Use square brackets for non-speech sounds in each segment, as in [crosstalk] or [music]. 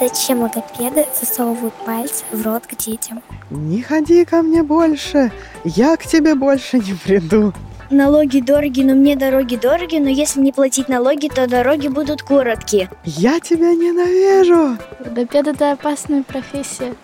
Зачем логопеды засовывают пальцы в рот к детям? Не ходи ко мне больше, я к тебе больше не приду. Налоги дороги, но мне дороги дороги, но если не платить налоги, то дороги будут короткие. Я тебя ненавижу. Логопед – это опасная профессия.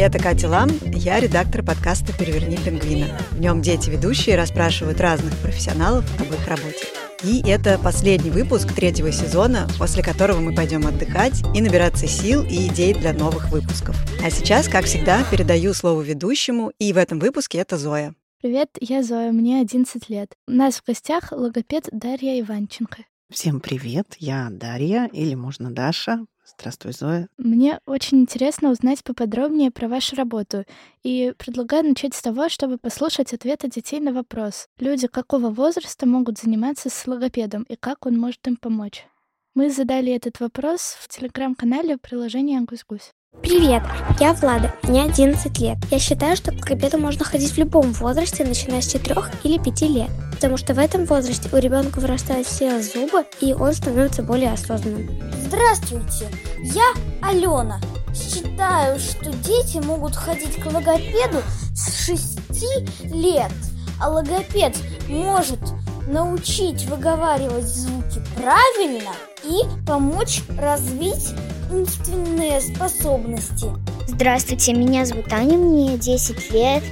Это Катя Лам, я редактор подкаста «Переверни пингвина». В нем дети-ведущие расспрашивают разных профессионалов об их работе. И это последний выпуск третьего сезона, после которого мы пойдем отдыхать и набираться сил и идей для новых выпусков. А сейчас, как всегда, передаю слово ведущему, и в этом выпуске это Зоя. Привет, я Зоя, мне 11 лет. У нас в гостях логопед Дарья Иванченко. Всем привет, я Дарья, или можно Даша. Здравствуй, Зоя. Мне очень интересно узнать поподробнее про вашу работу. И предлагаю начать с того, чтобы послушать ответы детей на вопрос. Люди какого возраста могут заниматься с логопедом и как он может им помочь? Мы задали этот вопрос в телеграм-канале приложения «Гусь-Гусь». Привет, я Влада, мне 11 лет. Я считаю, что к логопеду можно ходить в любом возрасте, начиная с 4 или 5 лет, потому что в этом возрасте у ребенка вырастают все зубы, и он становится более осознанным. Здравствуйте, я Алена. Считаю, что дети могут ходить к логопеду с 6 лет, а логопед может научить выговаривать звуки правильно и помочь развить умственные способности. Здравствуйте, меня зовут Аня, мне 10 лет.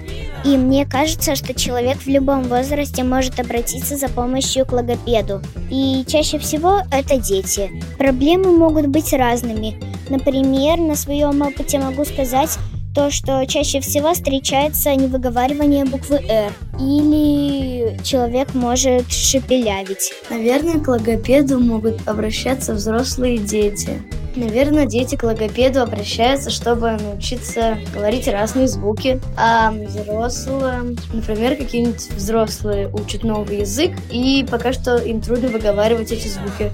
И мне кажется, что человек в любом возрасте может обратиться за помощью к логопеду. И чаще всего это дети. Проблемы могут быть разными. Например, на своем опыте могу сказать, то, что чаще всего встречается невыговаривание буквы «Р». Или человек может шепелявить. Наверное, к логопеду могут обращаться взрослые дети. Наверное, дети к логопеду обращаются, чтобы научиться говорить разные звуки. А взрослые, например, какие-нибудь взрослые учат новый язык, и пока что им трудно выговаривать эти звуки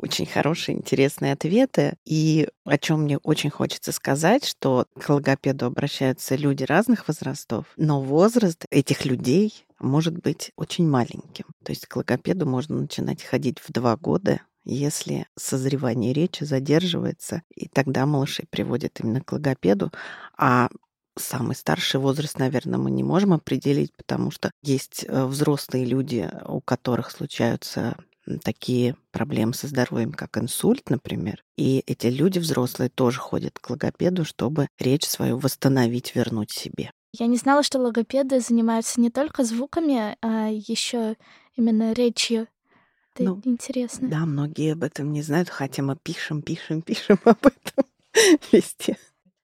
очень хорошие, интересные ответы. И о чем мне очень хочется сказать, что к логопеду обращаются люди разных возрастов, но возраст этих людей может быть очень маленьким. То есть к логопеду можно начинать ходить в два года, если созревание речи задерживается, и тогда малышей приводят именно к логопеду, а самый старший возраст, наверное, мы не можем определить, потому что есть э, взрослые люди, у которых случаются такие проблемы со здоровьем, как инсульт, например. И эти люди взрослые тоже ходят к логопеду, чтобы речь свою восстановить, вернуть себе. Я не знала, что логопеды занимаются не только звуками, а еще именно речью. Это ну, интересно. Да, многие об этом не знают, хотя мы пишем, пишем, [laughs] пишем об этом [laughs] везде.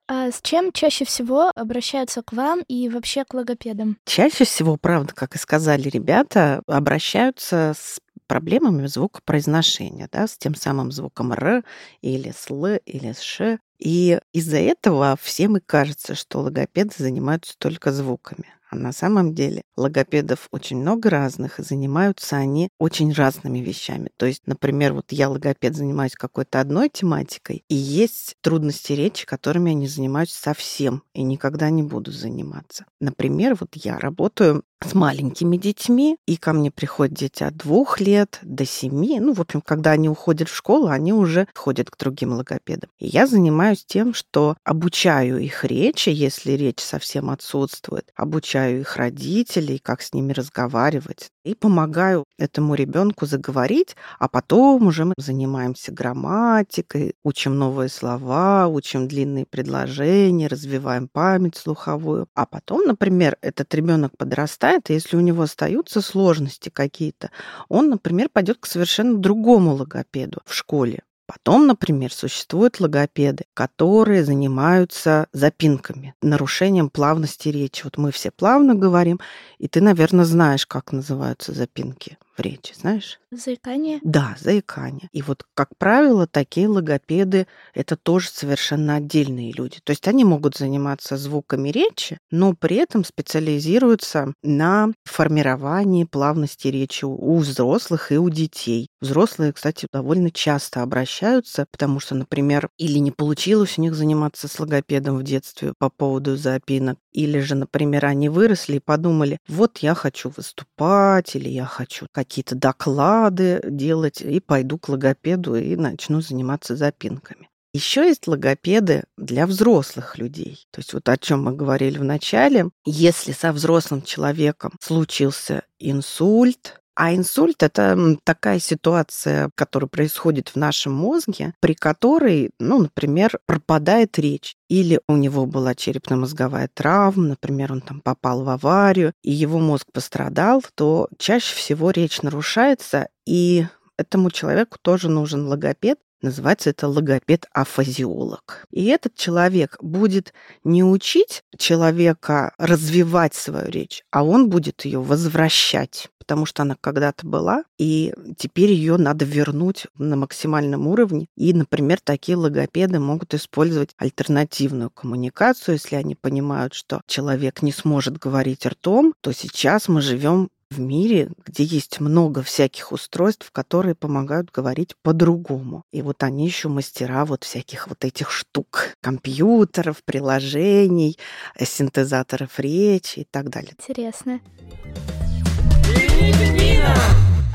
А с чем чаще всего обращаются к вам и вообще к логопедам? Чаще всего, правда, как и сказали ребята, обращаются с проблемами звукопроизношения, да, с тем самым звуком «р» или с «л» или с «ш». И из-за этого всем и кажется, что логопеды занимаются только звуками. А на самом деле логопедов очень много разных, и занимаются они очень разными вещами. То есть, например, вот я логопед занимаюсь какой-то одной тематикой, и есть трудности речи, которыми я не занимаюсь совсем и никогда не буду заниматься. Например, вот я работаю с маленькими детьми, и ко мне приходят дети от двух лет до семи. Ну, в общем, когда они уходят в школу, они уже ходят к другим логопедам. И я занимаюсь тем, что обучаю их речи, если речь совсем отсутствует, обучаю их родителей, как с ними разговаривать, и помогаю этому ребенку заговорить, а потом уже мы занимаемся грамматикой, учим новые слова, учим длинные предложения, развиваем память слуховую. А потом, например, этот ребенок подрастает, и если у него остаются сложности какие-то, он, например, пойдет к совершенно другому логопеду в школе. Потом, например, существуют логопеды, которые занимаются запинками, нарушением плавности речи. Вот мы все плавно говорим, и ты, наверное, знаешь, как называются запинки в речи, знаешь? Заикание? Да, заикание. И вот, как правило, такие логопеды — это тоже совершенно отдельные люди. То есть они могут заниматься звуками речи, но при этом специализируются на формировании плавности речи у взрослых и у детей. Взрослые, кстати, довольно часто обращаются, потому что, например, или не получилось у них заниматься с логопедом в детстве по поводу запинок, или же, например, они выросли и подумали, вот я хочу выступать, или я хочу какие-то доклады делать, и пойду к логопеду и начну заниматься запинками. Еще есть логопеды для взрослых людей. То есть вот о чем мы говорили в начале. Если со взрослым человеком случился инсульт, а инсульт – это такая ситуация, которая происходит в нашем мозге, при которой, ну, например, пропадает речь. Или у него была черепно-мозговая травма, например, он там попал в аварию, и его мозг пострадал, то чаще всего речь нарушается, и этому человеку тоже нужен логопед, Называется это логопед-афазиолог. И этот человек будет не учить человека развивать свою речь, а он будет ее возвращать потому что она когда-то была, и теперь ее надо вернуть на максимальном уровне. И, например, такие логопеды могут использовать альтернативную коммуникацию, если они понимают, что человек не сможет говорить ртом, то сейчас мы живем в мире, где есть много всяких устройств, которые помогают говорить по-другому. И вот они еще мастера вот всяких вот этих штук. Компьютеров, приложений, э, синтезаторов речи и так далее. Интересно.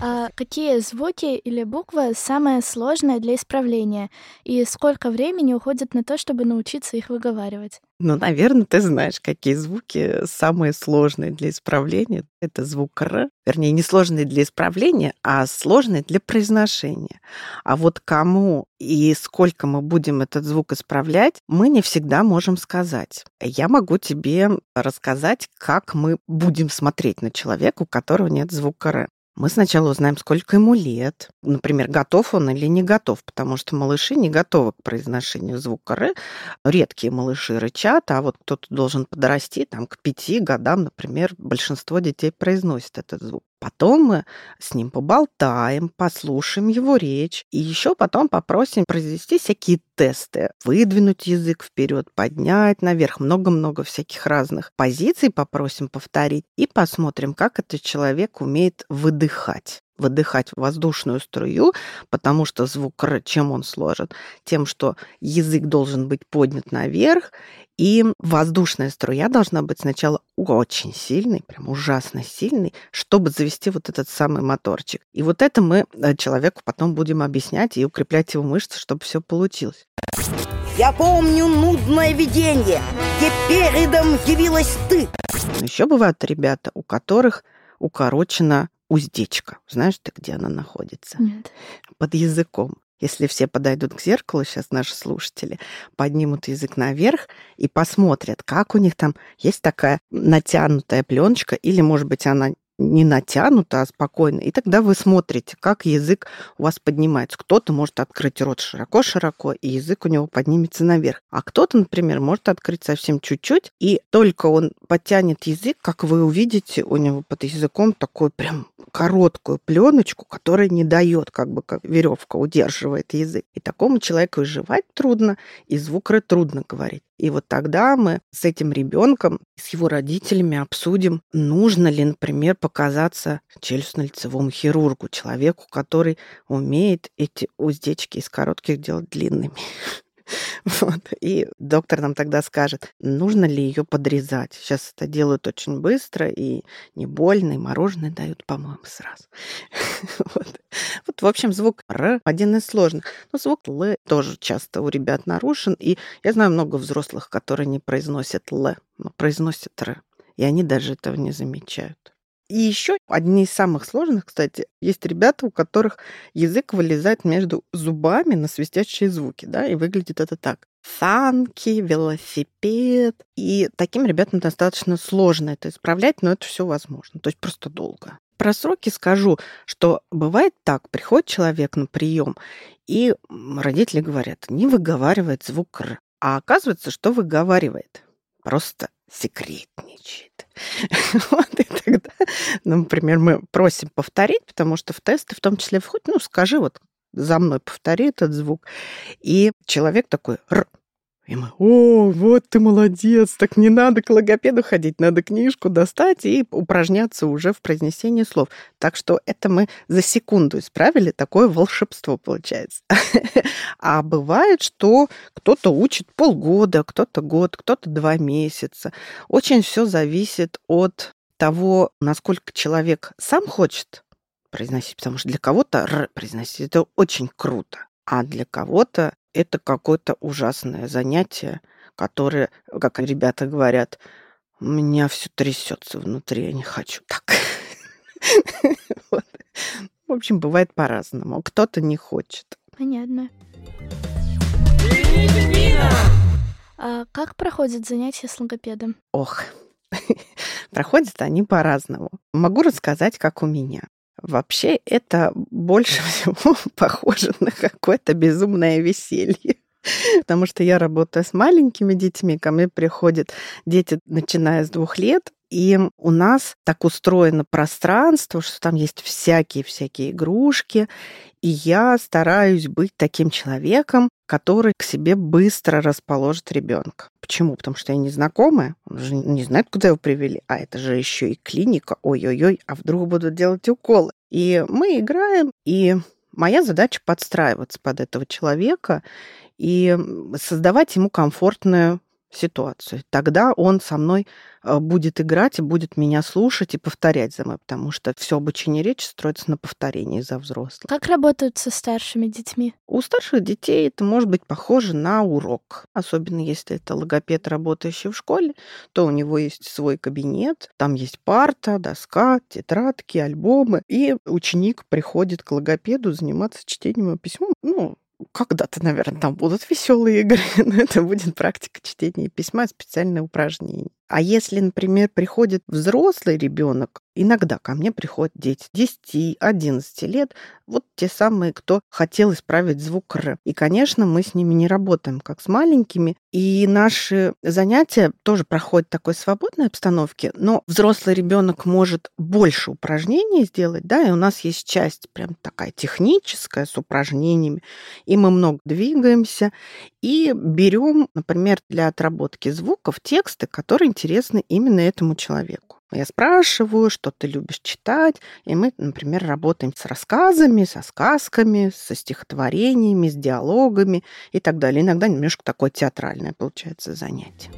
А какие звуки или буквы самые сложные для исправления? И сколько времени уходит на то, чтобы научиться их выговаривать? Ну, наверное, ты знаешь, какие звуки самые сложные для исправления. Это звук «р», вернее, не сложные для исправления, а сложные для произношения. А вот кому и сколько мы будем этот звук исправлять, мы не всегда можем сказать. Я могу тебе рассказать, как мы будем смотреть на человека, у которого нет звука «р». Мы сначала узнаем, сколько ему лет. Например, готов он или не готов, потому что малыши не готовы к произношению звука «р». Редкие малыши рычат, а вот кто-то должен подрасти, там, к пяти годам, например, большинство детей произносит этот звук. Потом мы с ним поболтаем, послушаем его речь, и еще потом попросим произвести всякие тесты. Выдвинуть язык вперед, поднять наверх, много-много всяких разных позиций попросим повторить, и посмотрим, как этот человек умеет выдыхать выдыхать воздушную струю, потому что звук «р», чем он сложен? Тем, что язык должен быть поднят наверх, и воздушная струя должна быть сначала очень сильной, прям ужасно сильной, чтобы завести вот этот самый моторчик. И вот это мы э, человеку потом будем объяснять и укреплять его мышцы, чтобы все получилось. Я помню нудное видение, где передом явилась ты. Еще бывают ребята, у которых укорочена уздечка. Знаешь ты, где она находится? Нет. Под языком. Если все подойдут к зеркалу, сейчас наши слушатели, поднимут язык наверх и посмотрят, как у них там есть такая натянутая пленочка, или, может быть, она не натянуто, а спокойно. И тогда вы смотрите, как язык у вас поднимается. Кто-то может открыть рот широко-широко, и язык у него поднимется наверх. А кто-то, например, может открыть совсем чуть-чуть, и только он подтянет язык, как вы увидите, у него под языком такой прям короткую пленочку, которая не дает, как бы как веревка удерживает язык. И такому человеку и жевать трудно, и звук трудно говорить. И вот тогда мы с этим ребенком, с его родителями обсудим, нужно ли, например, показаться челюстно-лицевому хирургу, человеку, который умеет эти уздечки из коротких делать длинными. [laughs] Вот. И доктор нам тогда скажет, нужно ли ее подрезать. Сейчас это делают очень быстро и не больно, и мороженое дают, по-моему, сразу. [laughs] Вот. вот, в общем, звук Р один из сложных. Но звук Л тоже часто у ребят нарушен. И я знаю много взрослых, которые не произносят Л, но произносят Р. И они даже этого не замечают. И еще одни из самых сложных, кстати, есть ребята, у которых язык вылезает между зубами на свистящие звуки, да, и выглядит это так. Санки, велосипед. И таким ребятам достаточно сложно это исправлять, но это все возможно. То есть просто долго. Про сроки скажу, что бывает так, приходит человек на прием, и родители говорят, не выговаривает звук «р», а оказывается, что выговаривает. Просто секретничает. [laughs] вот, и тогда, ну, например, мы просим повторить, потому что в тесты в том числе входит, ну, скажи вот за мной, повтори этот звук. И человек такой, Р, и мы, о, вот ты молодец, так не надо к логопеду ходить, надо книжку достать и упражняться уже в произнесении слов. Так что это мы за секунду исправили, такое волшебство получается. [laughs] А бывает, что кто-то учит полгода, кто-то год, кто-то два месяца. Очень все зависит от того, насколько человек сам хочет произносить, потому что для кого-то «р» произносить это очень круто, а для кого-то это какое-то ужасное занятие, которое, как ребята говорят, у меня все трясется внутри, я не хочу так. [laughs] В общем, бывает по-разному. Кто-то не хочет. Понятно. А как проходят занятия с логопедом? Ох, [laughs] проходят они по-разному. Могу рассказать, как у меня. Вообще это больше [laughs] всего похоже на какое-то безумное веселье. Потому что я работаю с маленькими детьми, ко мне приходят дети, начиная с двух лет, и у нас так устроено пространство, что там есть всякие-всякие игрушки, и я стараюсь быть таким человеком, который к себе быстро расположит ребенка. Почему? Потому что я незнакомая, он же не знает, куда его привели, а это же еще и клиника, ой-ой-ой, а вдруг будут делать уколы. И мы играем, и моя задача подстраиваться под этого человека и создавать ему комфортную ситуацию. Тогда он со мной э, будет играть и будет меня слушать и повторять за мной, потому что все обучение речи строится на повторении за взрослых. Как работают со старшими детьми? У старших детей это может быть похоже на урок. Особенно если это логопед, работающий в школе, то у него есть свой кабинет, там есть парта, доска, тетрадки, альбомы, и ученик приходит к логопеду заниматься чтением и письмом. Ну, когда-то, наверное, там будут веселые игры, [laughs] но это будет практика чтения письма, специальное упражнение. А если, например, приходит взрослый ребенок, иногда ко мне приходят дети 10-11 лет, вот те самые, кто хотел исправить звук «р». И, конечно, мы с ними не работаем, как с маленькими. И наши занятия тоже проходят в такой свободной обстановке, но взрослый ребенок может больше упражнений сделать, да, и у нас есть часть прям такая техническая с упражнениями, и мы много двигаемся, и берем, например, для отработки звуков тексты, которые интересны именно этому человеку. Я спрашиваю, что ты любишь читать, и мы, например, работаем с рассказами, со сказками, со стихотворениями, с диалогами и так далее. Иногда немножко такое театральное получается занятие.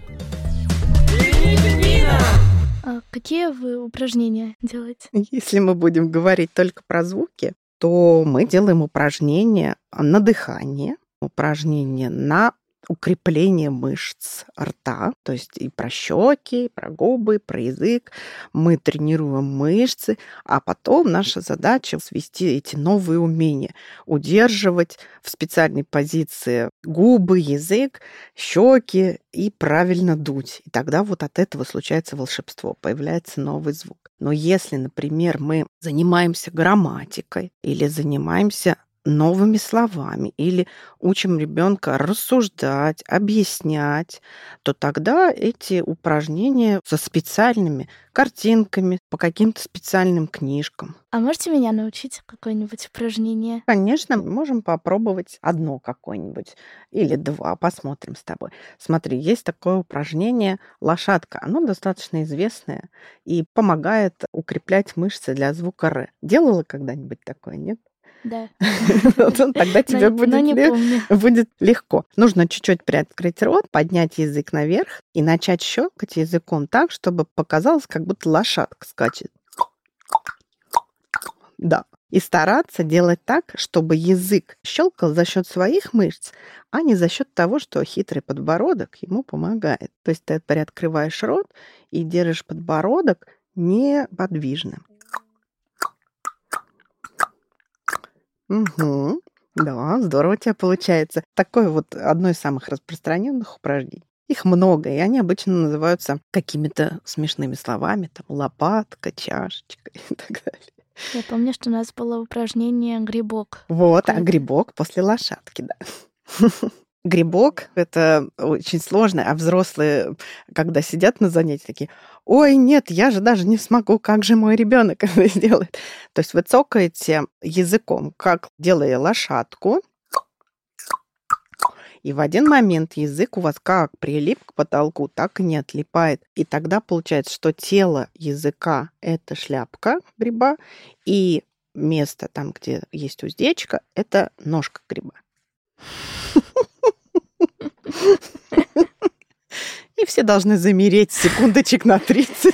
А какие вы упражнения делаете? Если мы будем говорить только про звуки, то мы делаем упражнения на дыхание, упражнения на укрепление мышц рта, то есть и про щеки, и про губы, и про язык. Мы тренируем мышцы, а потом наша задача свести эти новые умения, удерживать в специальной позиции губы, язык, щеки и правильно дуть. И тогда вот от этого случается волшебство, появляется новый звук. Но если, например, мы занимаемся грамматикой или занимаемся новыми словами или учим ребенка рассуждать, объяснять, то тогда эти упражнения со специальными картинками, по каким-то специальным книжкам. А можете меня научить какое-нибудь упражнение? Конечно, можем попробовать одно какое-нибудь или два, посмотрим с тобой. Смотри, есть такое упражнение «Лошадка». Оно достаточно известное и помогает укреплять мышцы для звука «р». Делала когда-нибудь такое, нет? Да. [laughs] Тогда тебе будет легко. Нужно чуть-чуть приоткрыть рот, поднять язык наверх и начать щелкать языком так, чтобы показалось, как будто лошадка скачет. Да. И стараться делать так, чтобы язык щелкал за счет своих мышц, а не за счет того, что хитрый подбородок ему помогает. То есть ты приоткрываешь рот и держишь подбородок неподвижным. Угу. Да, здорово у тебя получается. Такое вот одно из самых распространенных упражнений. Их много, и они обычно называются какими-то смешными словами, там лопатка, чашечка [laughs] и так далее. Я помню, что у нас было упражнение грибок. Вот, а грибок после лошадки, да. [laughs] Грибок — это очень сложно, а взрослые, когда сидят на занятии, такие, ой, нет, я же даже не смогу, как же мой ребенок [laughs] это сделает. То есть вы цокаете языком, как делая лошадку, и в один момент язык у вас как прилип к потолку, так и не отлипает. И тогда получается, что тело языка – это шляпка гриба, и место там, где есть уздечка, это ножка гриба. [laughs] И все должны замереть секундочек на 30.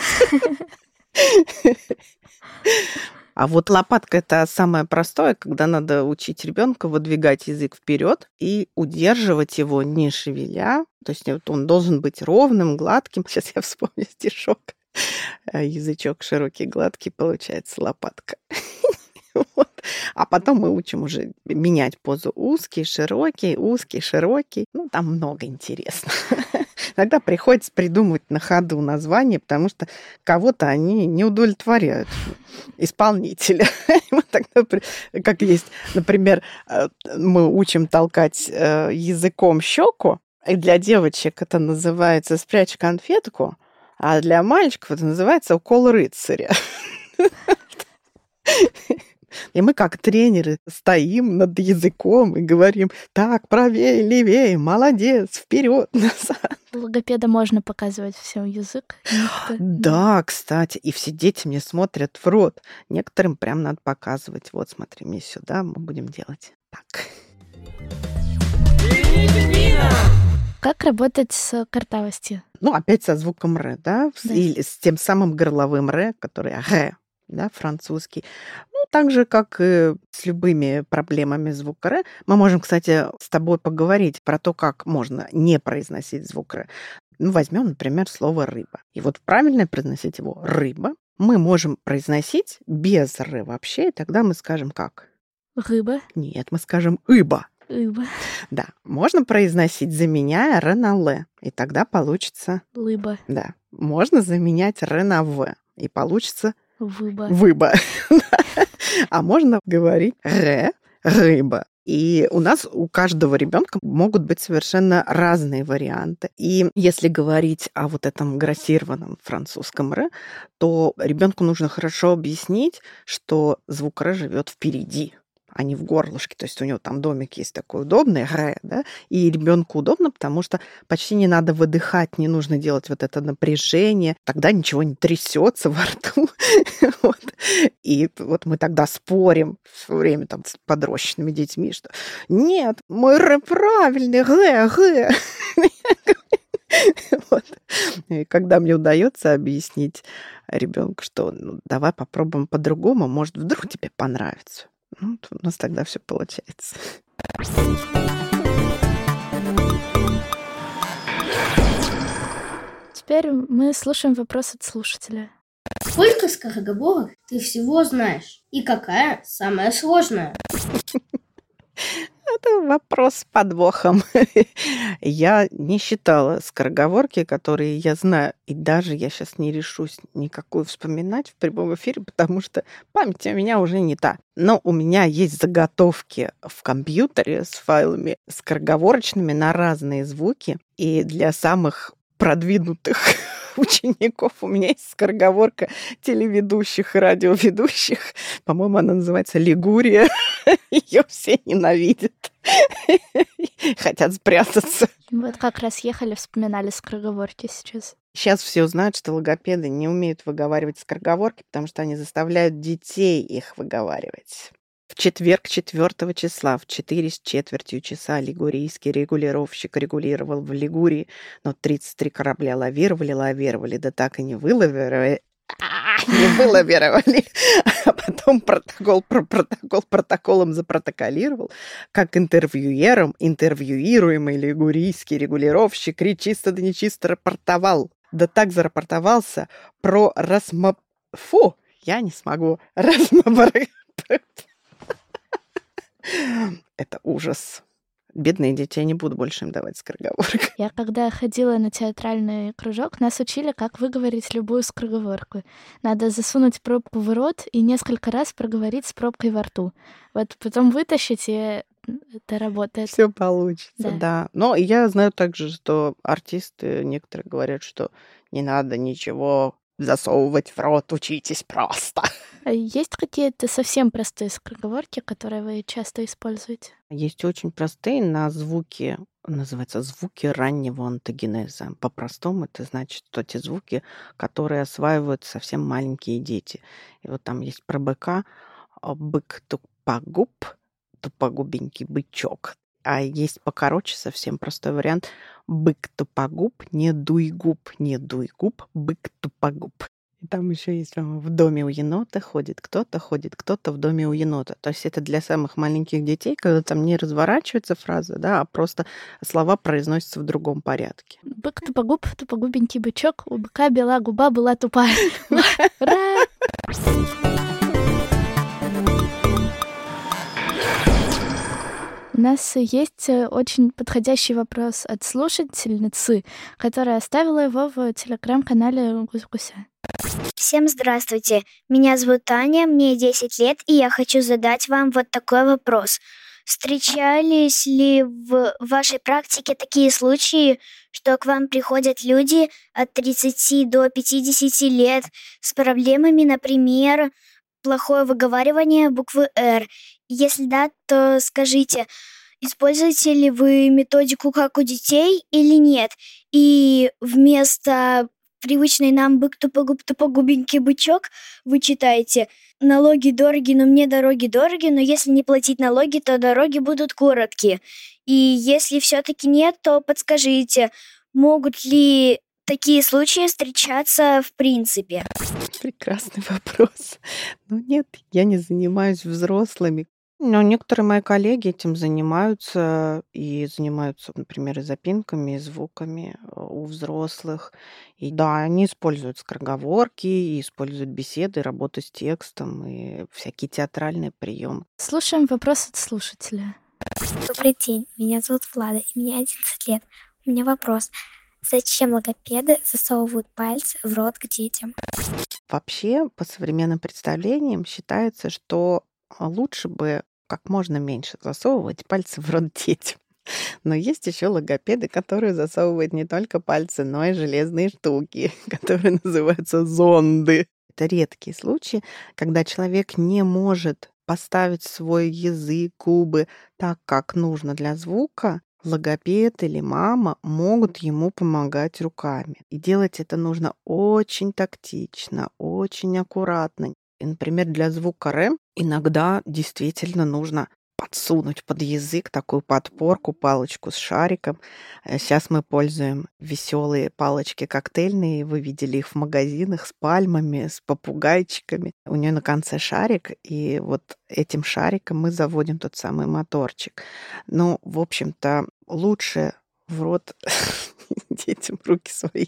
А вот лопатка это самое простое, когда надо учить ребенка выдвигать язык вперед и удерживать его, не шевеля. То есть вот он должен быть ровным, гладким. Сейчас я вспомню стишок. Язычок широкий, гладкий, получается лопатка. Вот. А потом мы учим уже менять позу узкий, широкий, узкий, широкий. Ну, там много интересного. Иногда приходится придумывать на ходу название, потому что кого-то они не удовлетворяют исполнителя. [laughs] как есть, например, э, мы учим толкать э, языком щеку, и для девочек это называется «спрячь конфетку», а для мальчиков это называется «укол рыцаря». [laughs] И мы, как тренеры, стоим над языком и говорим, так, правее, левее, молодец, вперед, [laughs] назад. Логопеда можно показывать всем язык. Да, кстати, и все дети мне смотрят в рот. Некоторым прям надо показывать. Вот, смотри, мне сюда, мы будем делать так. Как работать с картавостью? Ну, опять со звуком «р», да? да? Или с тем самым горловым «р», который «р», да, французский. Ну, так же, как и с любыми проблемами звука «р». Мы можем, кстати, с тобой поговорить про то, как можно не произносить звук «р». Ну, возьмем, например, слово «рыба». И вот правильно произносить его «рыба» мы можем произносить без «р» вообще, и тогда мы скажем как? Рыба. Нет, мы скажем «ыба». Ыба. Да, можно произносить, заменяя «р» на «л», и тогда получится... Лыба. Да, можно заменять «р» на «в», и получится Выба. Выба. [laughs] а можно говорить ре, рыба. И у нас у каждого ребенка могут быть совершенно разные варианты. И если говорить о вот этом грассированном французском ре, то ребенку нужно хорошо объяснить, что звук ре живет впереди а не в горлышке. То есть у него там домик есть такой удобный, ре, да, и ребенку удобно, потому что почти не надо выдыхать, не нужно делать вот это напряжение, тогда ничего не трясется во рту. [laughs] вот. И вот мы тогда спорим все время там с подрощенными детьми, что нет, мой ре правильный, ре, ре. [laughs] Вот. И когда мне удается объяснить ребенку, что ну, давай попробуем по-другому, может, вдруг тебе понравится. Ну, у нас тогда все получается. Теперь мы слушаем вопрос от слушателя. Сколько скороговорок ты всего знаешь? И какая самая сложная? [laughs] Это вопрос с подвохом. [laughs] я не считала скороговорки, которые я знаю. И даже я сейчас не решусь никакую вспоминать в прямом эфире, потому что память у меня уже не та. Но у меня есть заготовки в компьютере с файлами скороговорочными на разные звуки. И для самых продвинутых [laughs] учеников. У меня есть скороговорка телеведущих и радиоведущих. По-моему, она называется «Лигурия». [laughs] Ее все ненавидят. [laughs] Хотят спрятаться. Вот как раз ехали, вспоминали скороговорки сейчас. Сейчас все знают, что логопеды не умеют выговаривать скороговорки, потому что они заставляют детей их выговаривать. В четверг 4 числа в 4 с четвертью часа лигурийский регулировщик регулировал в Лигурии, но 33 корабля лавировали, лавировали, да так и не вылавировали, не вылавировали, а потом протокол про протокол протоколом запротоколировал, как интервьюером интервьюируемый лигурийский регулировщик речисто да нечисто рапортовал. Да так зарапортовался про расмо... Фу, я не смогу. [laughs] Расмо... [laughs] Это ужас. Бедные дети, я не буду больше им давать скороговорок. Я когда ходила на театральный кружок, нас учили, как выговорить любую скороговорку. Надо засунуть пробку в рот и несколько раз проговорить с пробкой во рту. Вот потом вытащить и это работает. Все получится, Да. да. Но я знаю также, что артисты некоторые говорят, что не надо ничего засовывать в рот, учитесь просто. А есть какие-то совсем простые скороговорки, которые вы часто используете? Есть очень простые на звуки, называется звуки раннего антогенеза. По-простому это значит, что те звуки, которые осваивают совсем маленькие дети. И вот там есть про быка бык тупогуб, тупогубенький бычок. А есть покороче совсем простой вариант. Бык тупогуб, не дуй губ, не дуй губ, бык тупогуб. И там еще есть в доме у енота ходит кто-то, ходит кто-то в доме у енота. То есть это для самых маленьких детей, когда там не разворачивается фраза, да, а просто слова произносятся в другом порядке. Бык тупогуб, тупогубенький бычок, у быка бела губа была тупая. [laughs] Ура! У нас есть э, очень подходящий вопрос от слушательницы, которая оставила его в телеграм-канале Гусь-Гуся. Всем здравствуйте. Меня зовут Таня, мне 10 лет, и я хочу задать вам вот такой вопрос. Встречались ли в вашей практике такие случаи, что к вам приходят люди от 30 до 50 лет с проблемами, например, плохое выговаривание буквы «Р»? Если да, то скажите, используете ли вы методику как у детей или нет? И вместо привычной нам бык тупогуб тупогубенький бычок вы читаете налоги дороги, но мне дороги дороги, но если не платить налоги, то дороги будут короткие. И если все-таки нет, то подскажите, могут ли такие случаи встречаться в принципе? Прекрасный вопрос. Ну нет, я не занимаюсь взрослыми. Но некоторые мои коллеги этим занимаются и занимаются, например, и запинками, и звуками э, у взрослых. И да, они используют скороговорки, и используют беседы, работу с текстом и всякие театральные приемы. Слушаем вопрос от слушателя. Добрый день, меня зовут Влада, и мне 11 лет. У меня вопрос. Зачем логопеды засовывают пальцы в рот к детям? Вообще, по современным представлениям, считается, что лучше бы как можно меньше засовывать пальцы в рот детям. Но есть еще логопеды, которые засовывают не только пальцы, но и железные штуки, [laughs] которые называются зонды. Это редкие случаи, когда человек не может поставить свой язык, губы так, как нужно для звука, логопед или мама могут ему помогать руками. И делать это нужно очень тактично, очень аккуратно. И, например, для звука р иногда действительно нужно подсунуть под язык такую подпорку, палочку с шариком. Сейчас мы пользуем веселые палочки коктейльные. Вы видели их в магазинах с пальмами, с попугайчиками. У нее на конце шарик, и вот этим шариком мы заводим тот самый моторчик. Ну, в общем-то, лучше в рот [laughs] детям руки свои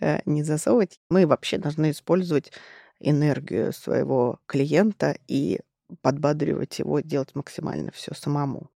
э, не засовывать. Мы вообще должны использовать энергию своего клиента и подбадривать его делать максимально все самому.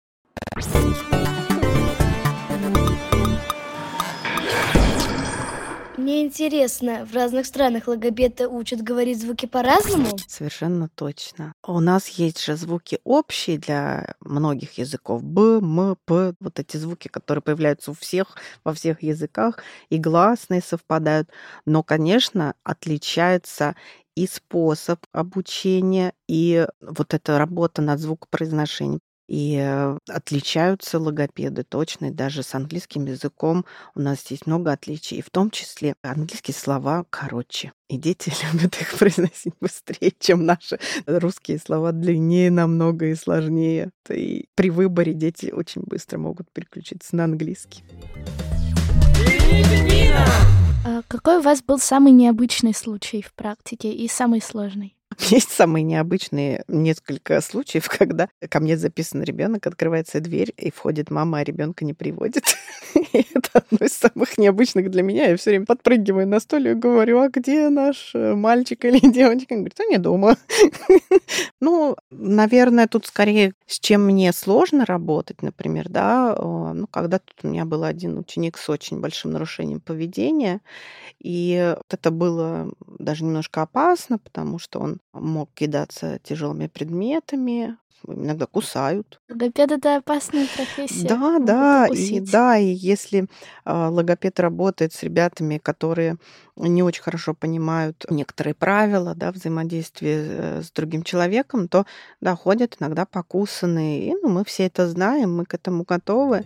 Мне интересно, в разных странах логопеды учат говорить звуки по-разному? Совершенно точно. У нас есть же звуки общие для многих языков. Б, М, П. Вот эти звуки, которые появляются у всех, во всех языках, и гласные совпадают. Но, конечно, отличается и способ обучения, и вот эта работа над звукопроизношением. И э, отличаются логопеды точно, и даже с английским языком у нас есть много отличий, и в том числе английские слова короче. И дети [laughs] любят их произносить быстрее, чем наши русские слова длиннее намного и сложнее. И при выборе дети очень быстро могут переключиться на английский. А какой у вас был самый необычный случай в практике и самый сложный? [laughs] Есть самые необычные несколько случаев, когда ко мне записан ребенок, открывается дверь, и входит мама, а ребенка не приводит. [laughs] И это одно из самых необычных для меня. Я все время подпрыгиваю на столе и говорю, а где наш э, мальчик или [laughs] девочка? Он говорит, а не дома. Ну, наверное, тут скорее с чем мне сложно работать, например, да, ну, когда тут у меня был один ученик с очень большим нарушением поведения, и это было даже немножко опасно, потому что он он мог кидаться тяжелыми предметами, иногда кусают. Логопед это опасная профессия. Да, да, и да, и если а, логопед работает с ребятами, которые не очень хорошо понимают некоторые правила, да, взаимодействия э, с другим человеком, то да, ходят иногда покусанные. И ну, мы все это знаем, мы к этому готовы.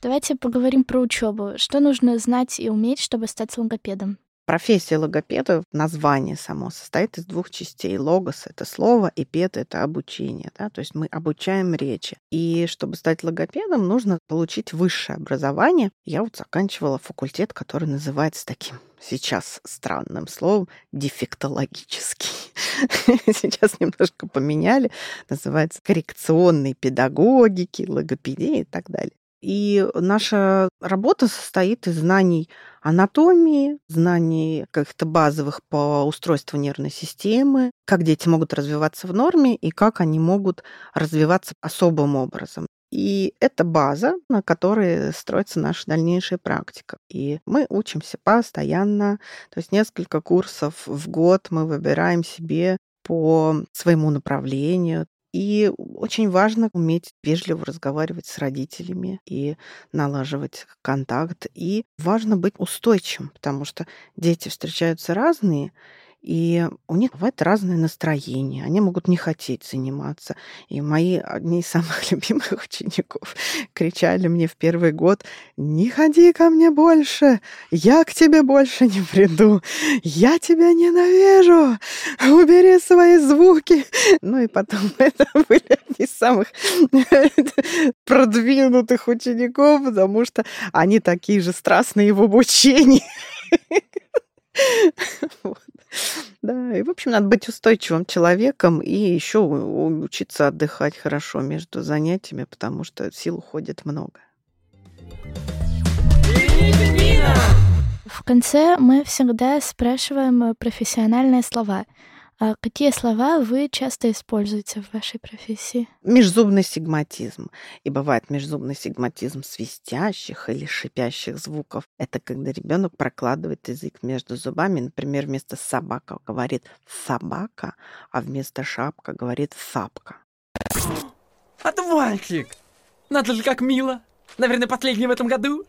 Давайте поговорим про учебу. Что нужно знать и уметь, чтобы стать логопедом? Профессия логопеда, название само, состоит из двух частей. Логос — это слово, и пед — это обучение. Да? То есть мы обучаем речи. И чтобы стать логопедом, нужно получить высшее образование. Я вот заканчивала факультет, который называется таким сейчас странным словом дефектологический. [laughs] Сейчас немножко поменяли. Называется коррекционной педагогики, логопедии и так далее. И наша работа состоит из знаний анатомии, знаний каких-то базовых по устройству нервной системы, как дети могут развиваться в норме и как они могут развиваться особым образом. И это база, на которой строится наша дальнейшая практика. И мы учимся постоянно, то есть несколько курсов в год мы выбираем себе по своему направлению. И очень важно уметь вежливо разговаривать с родителями и налаживать контакт. И важно быть устойчивым, потому что дети встречаются разные, и у них бывает разное настроение. Они могут не хотеть заниматься. И мои одни из самых [laughs] любимых учеников кричали мне в первый год, не ходи ко мне больше, я к тебе больше не приду, я тебя ненавижу, убери свои звуки. Ну и потом [laughs] это были одни из самых [laughs] продвинутых учеников, потому что они такие же страстные в обучении. Вот. [laughs] Да, и, в общем, надо быть устойчивым человеком и еще учиться отдыхать хорошо между занятиями, потому что сил уходит много. В конце мы всегда спрашиваем э, профессиональные слова. А какие слова вы часто используете в вашей профессии? Межзубный сигматизм. И бывает межзубный сигматизм свистящих или шипящих звуков. Это когда ребенок прокладывает язык между зубами. Например, вместо собака говорит собака, а вместо шапка говорит сапка. Отвальчик! Надо же, как мило! Наверное, последний в этом году.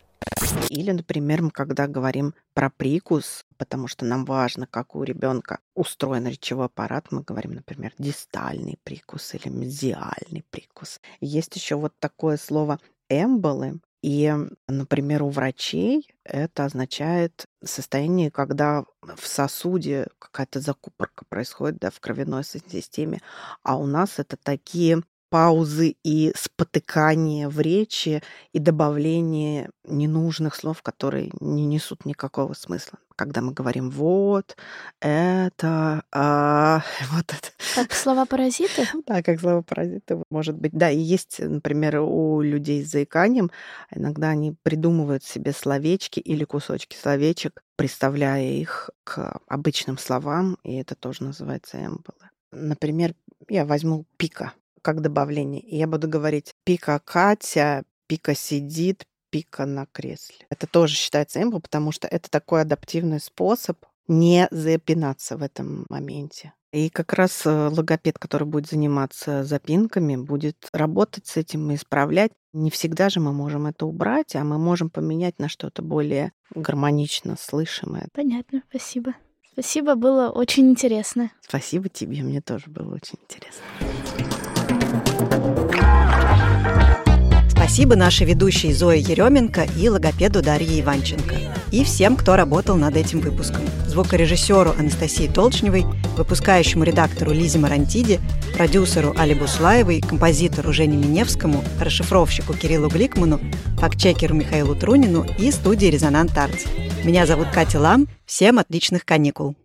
Или, например, мы когда говорим про прикус, потому что нам важно, как у ребенка устроен речевой аппарат, мы говорим, например, дистальный прикус или медиальный прикус. Есть еще вот такое слово эмболы, и, например, у врачей это означает состояние, когда в сосуде какая-то закупорка происходит да, в кровяной системе, а у нас это такие паузы и спотыкание в речи и добавление ненужных слов, которые не несут никакого смысла. Когда мы говорим «вот», «это», а, [laughs] вот это. Как слова-паразиты? [laughs] Да, как слова-паразиты, может быть. Да, и есть, например, у людей с заиканием, иногда они придумывают себе словечки или кусочки словечек, представляя их к обычным словам, и это тоже называется эмболы. Например, я возьму пика как добавление. И я буду говорить пика Катя, пика сидит, пика на кресле. Это тоже считается эмбо, потому что это такой адаптивный способ не запинаться в этом моменте. И как раз э, логопед, который будет заниматься запинками, будет работать с этим и исправлять. Не всегда же мы можем это убрать, а мы можем поменять на что-то более гармонично слышимое. Понятно, спасибо. Спасибо, было очень интересно. Спасибо тебе, мне тоже было очень интересно. Спасибо нашей ведущей Зое Еременко и логопеду Дарье Иванченко. И всем, кто работал над этим выпуском. Звукорежиссеру Анастасии Толчневой, выпускающему редактору Лизе Марантиди, продюсеру Али Буслаевой, композитору Жене Миневскому, расшифровщику Кириллу Гликману, фактчекеру Михаилу Трунину и студии «Резонант Артс». Меня зовут Катя Лам. Всем отличных каникул!